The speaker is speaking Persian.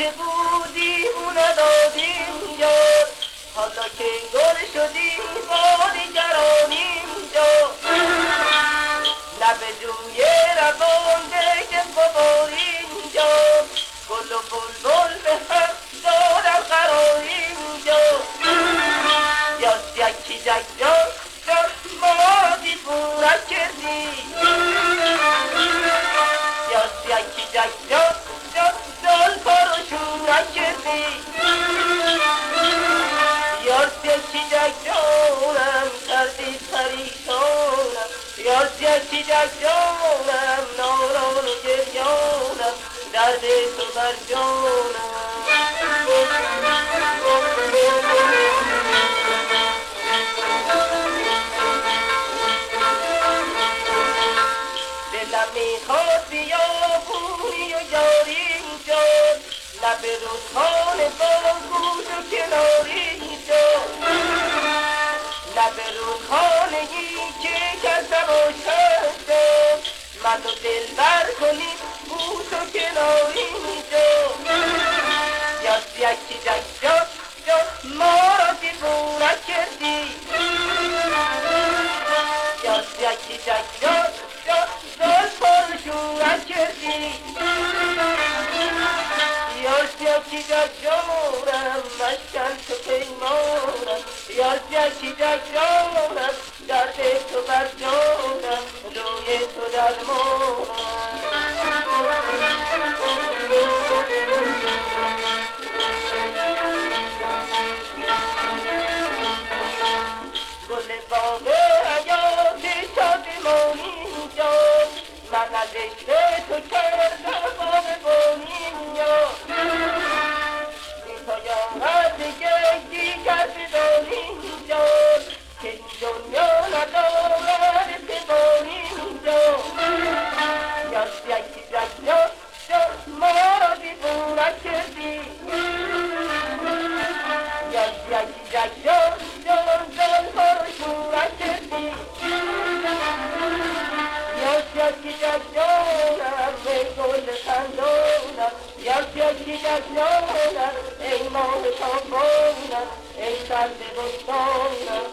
چه بودی؟ او ندادیم یاد. حالا که گل شدیم ما دیگرانیم جا لب جوی روان که بباریم جا گل و بل بل به هم دارم قراریم جا یا یکی جک جا جک جانم کردی پریشانم. یا یکی جک جانم ناران و گریانم. درد تو بر دلم می‌خواد بیا بوی و یاری شد لب رودخانه با گوش و کناری. لب رودخانگی که کس باشد شد من و دل بر کنیم گوش و کناری شد یا یکی جا جا ما را دیوونت کردی. یا یکی جا جا دل پر شورت کردی. یا یکی جک جانم مشکن تو جک جانم درد تو بر جانم روی تو گل باغ حیات شادمانی اینجا من از تو California, esta de Boston.